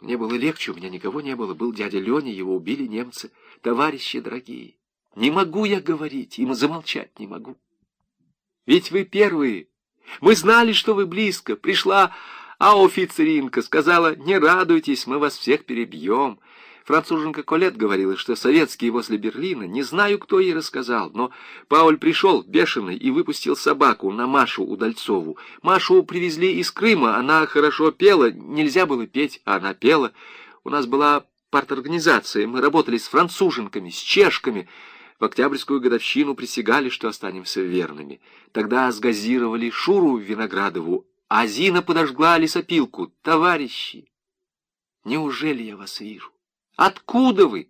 Мне было легче, у меня никого не было. Был дядя Леня, его убили немцы. Товарищи дорогие, не могу я говорить, им замолчать не могу. Ведь вы первые. Мы знали, что вы близко. Пришла офицеринка, сказала, не радуйтесь, мы вас всех перебьем. Француженка Колет говорила, что советские возле Берлина, не знаю, кто ей рассказал, но Пауль пришел, бешеный, и выпустил собаку на Машу Удальцову. Машу привезли из Крыма, она хорошо пела, нельзя было петь, а она пела. У нас была парторганизация, мы работали с француженками, с чешками, в октябрьскую годовщину присягали, что останемся верными. Тогда сгазировали Шуру Виноградову, а Зина подожгла лесопилку. Товарищи, неужели я вас вижу? Откуда вы?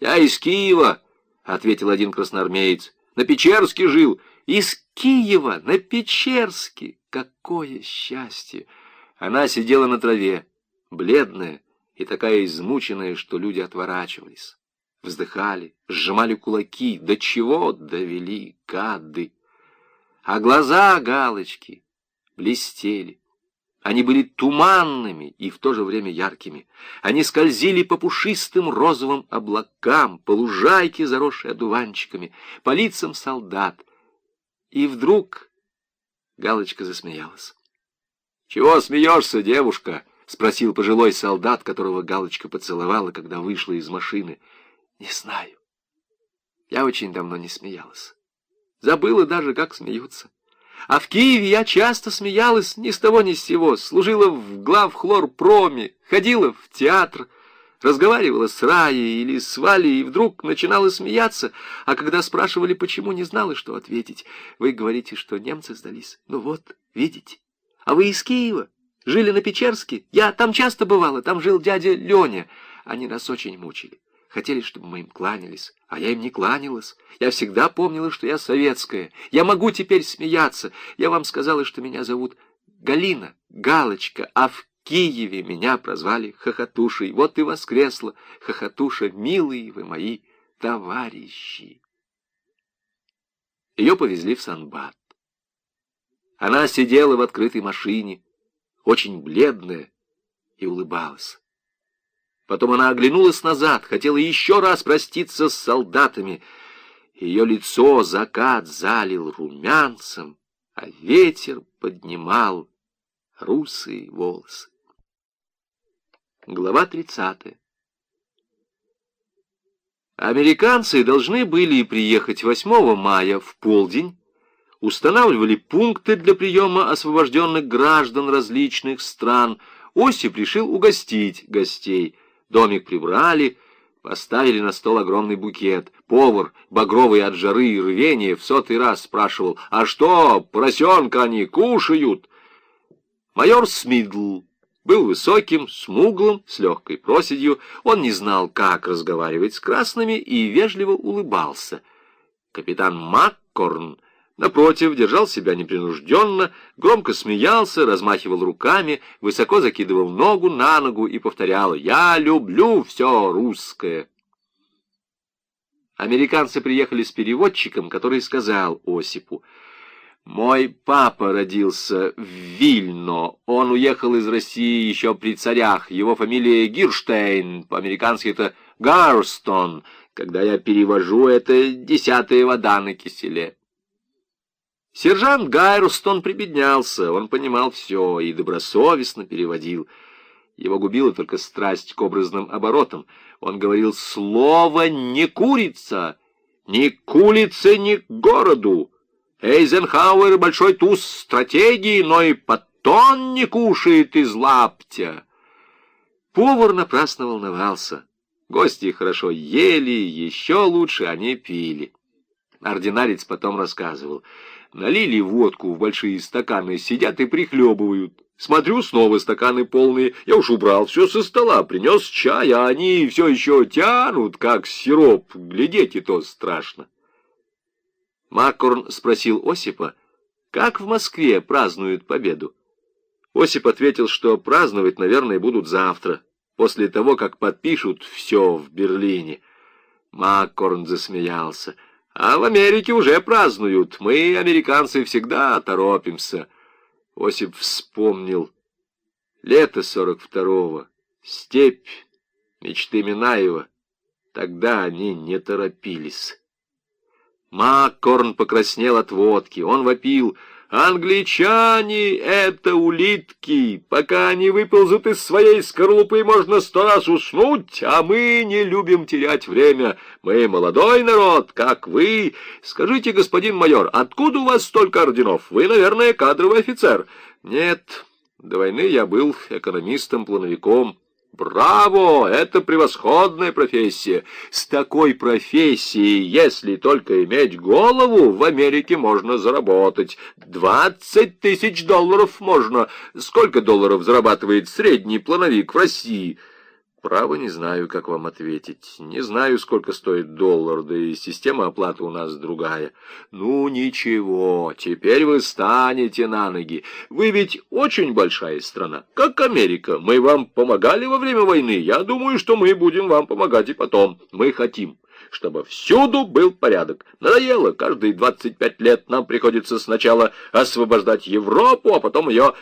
Я из Киева, ответил один красноармеец. На Печерске жил. Из Киева на Печерске. Какое счастье! Она сидела на траве, бледная и такая измученная, что люди отворачивались вздыхали, сжимали кулаки, до чего довели гады. А глаза галочки блестели. Они были туманными и в то же время яркими. Они скользили по пушистым розовым облакам, по лужайке, заросшей одуванчиками, по лицам солдат. И вдруг Галочка засмеялась. — Чего смеешься, девушка? — спросил пожилой солдат, которого Галочка поцеловала, когда вышла из машины. Не знаю. Я очень давно не смеялась. Забыла даже, как смеются. А в Киеве я часто смеялась ни с того ни с сего, служила в главхлорпроме, ходила в театр, разговаривала с Раей или с Валей и вдруг начинала смеяться, а когда спрашивали, почему, не знала, что ответить. Вы говорите, что немцы сдались. Ну вот, видите. А вы из Киева? Жили на Печерске? Я там часто бывала, там жил дядя Леня. Они нас очень мучили. Хотели, чтобы мы им кланялись, а я им не кланялась. Я всегда помнила, что я советская. Я могу теперь смеяться. Я вам сказала, что меня зовут Галина, Галочка, а в Киеве меня прозвали Хохотушей. Вот и воскресла Хохотуша, милые вы мои товарищи. Ее повезли в Санбат. Она сидела в открытой машине, очень бледная, и улыбалась. Потом она оглянулась назад, хотела еще раз проститься с солдатами. Ее лицо закат залил румянцем, а ветер поднимал русые волосы. Глава 30. Американцы должны были приехать 8 мая в полдень, устанавливали пункты для приема освобожденных граждан различных стран. Осип решил угостить гостей. Домик прибрали, поставили на стол огромный букет. Повар, багровый от жары и рвения, в сотый раз спрашивал, «А что, поросенка они кушают?» Майор Смидл был высоким, смуглым, с легкой проседью. Он не знал, как разговаривать с красными, и вежливо улыбался. Капитан Маккорн Напротив, держал себя непринужденно, громко смеялся, размахивал руками, высоко закидывал ногу на ногу и повторял «Я люблю все русское». Американцы приехали с переводчиком, который сказал Осипу «Мой папа родился в Вильно. Он уехал из России еще при царях. Его фамилия Гирштейн, по-американски это Гарстон. Когда я перевожу, это десятая вода на киселе». Сержант Гайрустон прибеднялся, он понимал все и добросовестно переводил. Его губила только страсть к образным оборотам. Он говорил «Слово не курица, ни кулице, ни к городу». Эйзенхауэр — большой туз стратегии, но и потон не кушает из лаптя. Повар напрасно волновался. Гости хорошо ели, еще лучше они пили. Ординарец потом рассказывал — Налили водку в большие стаканы, сидят и прихлебывают. Смотрю, снова стаканы полные. Я уж убрал все со стола, принес чай, а они все еще тянут, как сироп. Глядеть и то страшно. Маккорн спросил Осипа, как в Москве празднуют победу. Осип ответил, что праздновать, наверное, будут завтра, после того, как подпишут все в Берлине. Маккорн засмеялся. А в Америке уже празднуют. Мы, американцы, всегда торопимся. Осип вспомнил. Лето сорок второго. Степь, мечты Минаева. Тогда они не торопились. Маккорн покраснел от водки. Он вопил — Англичане — это улитки. Пока они выползут из своей скорлупы, можно сто раз уснуть, а мы не любим терять время. Мы молодой народ, как вы. Скажите, господин майор, откуда у вас столько орденов? Вы, наверное, кадровый офицер. Нет, до войны я был экономистом-плановиком. Браво! Это превосходная профессия. С такой профессией, если только иметь голову, в Америке можно заработать. Двадцать тысяч долларов можно. Сколько долларов зарабатывает средний плановик в России? Право не знаю, как вам ответить. Не знаю, сколько стоит доллар, да и система оплаты у нас другая. Ну, ничего, теперь вы станете на ноги. Вы ведь очень большая страна, как Америка. Мы вам помогали во время войны. Я думаю, что мы будем вам помогать и потом. Мы хотим чтобы всюду был порядок. Надоело, каждые 25 лет нам приходится сначала освобождать Европу, а потом ее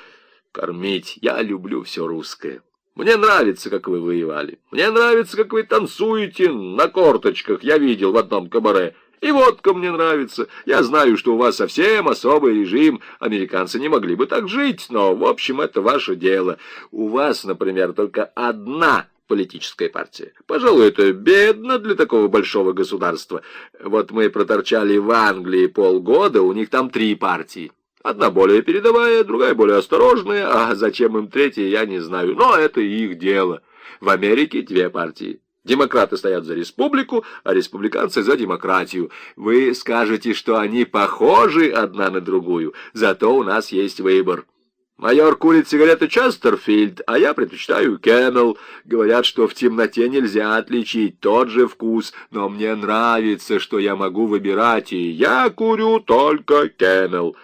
кормить. Я люблю все русское. Мне нравится, как вы воевали. Мне нравится, как вы танцуете на корточках. Я видел в одном кабаре. И водка мне нравится. Я знаю, что у вас совсем особый режим. Американцы не могли бы так жить, но, в общем, это ваше дело. У вас, например, только одна политическая партия. Пожалуй, это бедно для такого большого государства. Вот мы проторчали в Англии полгода, у них там три партии. Одна более передовая, другая более осторожная, а зачем им третья, я не знаю. Но это их дело. В Америке две партии. Демократы стоят за республику, а республиканцы за демократию. Вы скажете, что они похожи одна на другую, зато у нас есть выбор. Майор курит сигареты Chesterfield, а я предпочитаю Camel. Говорят, что в темноте нельзя отличить тот же вкус, но мне нравится, что я могу выбирать, и я курю только Camel.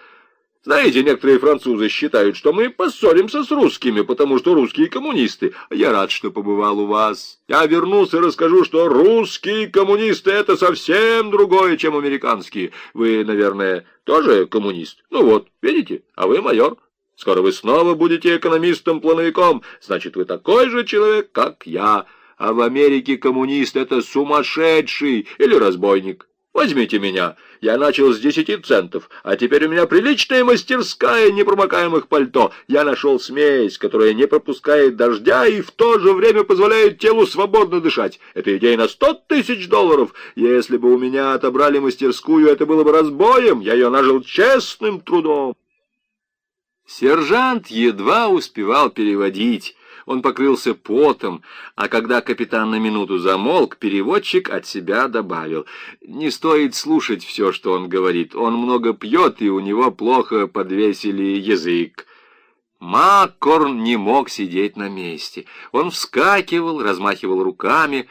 Знаете, некоторые французы считают, что мы поссоримся с русскими, потому что русские коммунисты. Я рад, что побывал у вас. Я вернусь и расскажу, что русские коммунисты — это совсем другое, чем американские. Вы, наверное, тоже коммунист? Ну вот, видите, а вы майор. Скоро вы снова будете экономистом-плановиком. Значит, вы такой же человек, как я. А в Америке коммунист — это сумасшедший или разбойник. Возьмите меня. Я начал с десяти центов, а теперь у меня приличная мастерская непромокаемых пальто. Я нашел смесь, которая не пропускает дождя и в то же время позволяет телу свободно дышать. Это идея на сто тысяч долларов. Если бы у меня отобрали мастерскую, это было бы разбоем. Я ее нажил честным трудом. Сержант едва успевал переводить. Он покрылся потом, а когда капитан на минуту замолк, переводчик от себя добавил. Не стоит слушать все, что он говорит. Он много пьет, и у него плохо подвесили язык. Маккорн не мог сидеть на месте. Он вскакивал, размахивал руками.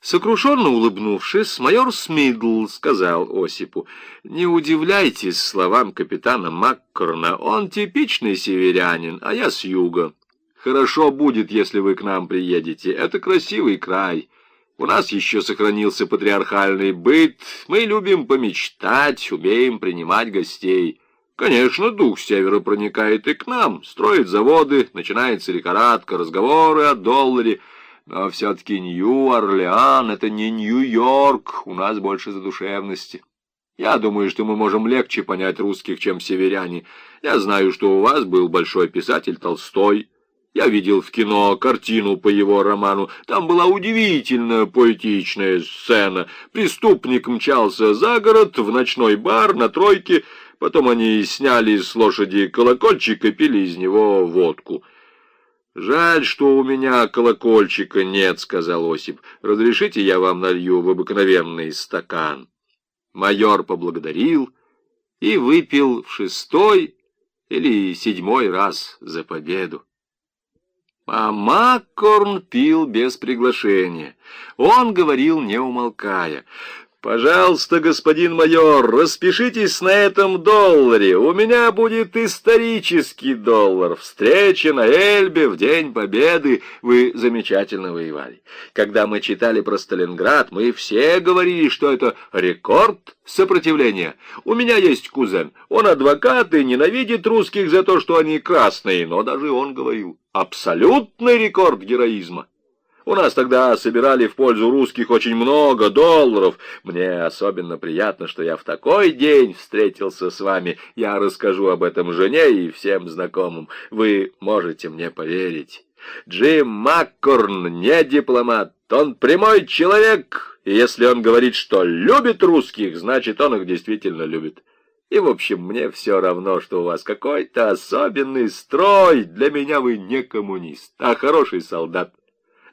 Сокрушенно улыбнувшись, майор Смидл сказал Осипу, «Не удивляйтесь словам капитана Маккорна, он типичный северянин, а я с юга». Хорошо будет, если вы к нам приедете. Это красивый край. У нас еще сохранился патриархальный быт. Мы любим помечтать, умеем принимать гостей. Конечно, дух севера проникает и к нам, строит заводы, начинается лихорадка, разговоры о долларе. Но все-таки Нью-Орлеан — это не Нью-Йорк, у нас больше задушевности. Я думаю, что мы можем легче понять русских, чем северяне. Я знаю, что у вас был большой писатель Толстой, я видел в кино картину по его роману. Там была удивительная поэтичная сцена. Преступник мчался за город в ночной бар на тройке. Потом они сняли с лошади колокольчик и пили из него водку. «Жаль, что у меня колокольчика нет», — сказал Осип. «Разрешите, я вам налью в обыкновенный стакан?» Майор поблагодарил и выпил в шестой или седьмой раз за победу. А Маккорн пил без приглашения. Он говорил, не умолкая. «Пожалуйста, господин майор, распишитесь на этом долларе. У меня будет исторический доллар. Встреча на Эльбе в День Победы. Вы замечательно воевали. Когда мы читали про Сталинград, мы все говорили, что это рекорд сопротивления. У меня есть кузен. Он адвокат и ненавидит русских за то, что они красные, но даже он говорил, абсолютный рекорд героизма. У нас тогда собирали в пользу русских очень много долларов. Мне особенно приятно, что я в такой день встретился с вами. Я расскажу об этом жене и всем знакомым. Вы можете мне поверить. Джим Маккорн не дипломат, он прямой человек, и если он говорит, что любит русских, значит, он их действительно любит. И, в общем, мне все равно, что у вас какой-то особенный строй. Для меня вы не коммунист, а хороший солдат.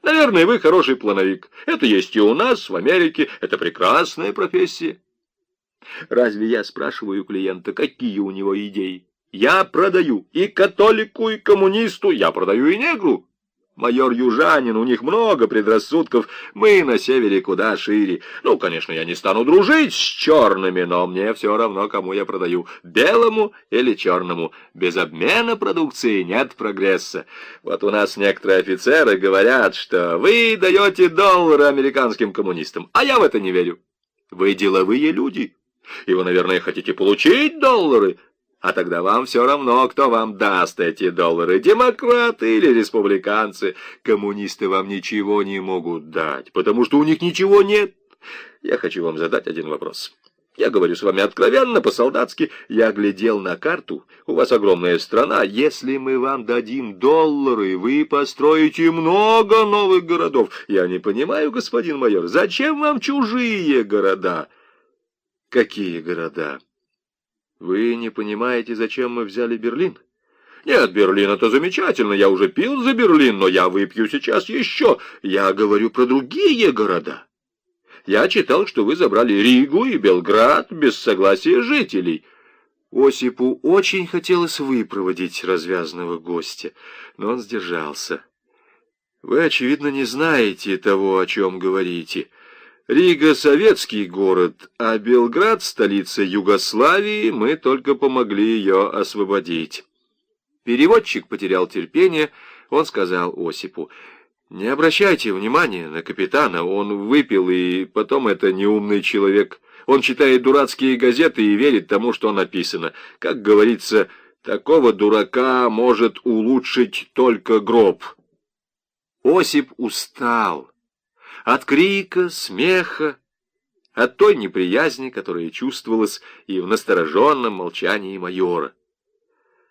Наверное, вы хороший плановик. Это есть и у нас, в Америке. Это прекрасная профессия. Разве я спрашиваю клиента, какие у него идеи? Я продаю и католику, и коммунисту, я продаю и негру. Майор Южанин, у них много предрассудков, мы на севере куда шире. Ну, конечно, я не стану дружить с черными, но мне все равно, кому я продаю, белому или черному. Без обмена продукции нет прогресса. Вот у нас некоторые офицеры говорят, что вы даете доллары американским коммунистам, а я в это не верю. Вы деловые люди, и вы, наверное, хотите получить доллары, а тогда вам все равно, кто вам даст эти доллары, демократы или республиканцы. Коммунисты вам ничего не могут дать, потому что у них ничего нет. Я хочу вам задать один вопрос. Я говорю с вами откровенно, по-солдатски. Я глядел на карту. У вас огромная страна. Если мы вам дадим доллары, вы построите много новых городов. Я не понимаю, господин майор, зачем вам чужие города? Какие города? Вы не понимаете, зачем мы взяли Берлин? Нет, Берлин это замечательно, я уже пил за Берлин, но я выпью сейчас еще. Я говорю про другие города. Я читал, что вы забрали Ригу и Белград без согласия жителей. Осипу очень хотелось выпроводить развязанного гостя, но он сдержался. Вы, очевидно, не знаете того, о чем говорите. Рига — советский город, а Белград — столица Югославии, мы только помогли ее освободить. Переводчик потерял терпение, он сказал Осипу, «Не обращайте внимания на капитана, он выпил, и потом это неумный человек. Он читает дурацкие газеты и верит тому, что написано. Как говорится, такого дурака может улучшить только гроб». Осип устал от крика, смеха, от той неприязни, которая чувствовалась и в настороженном молчании майора.